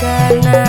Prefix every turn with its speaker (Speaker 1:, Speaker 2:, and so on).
Speaker 1: karena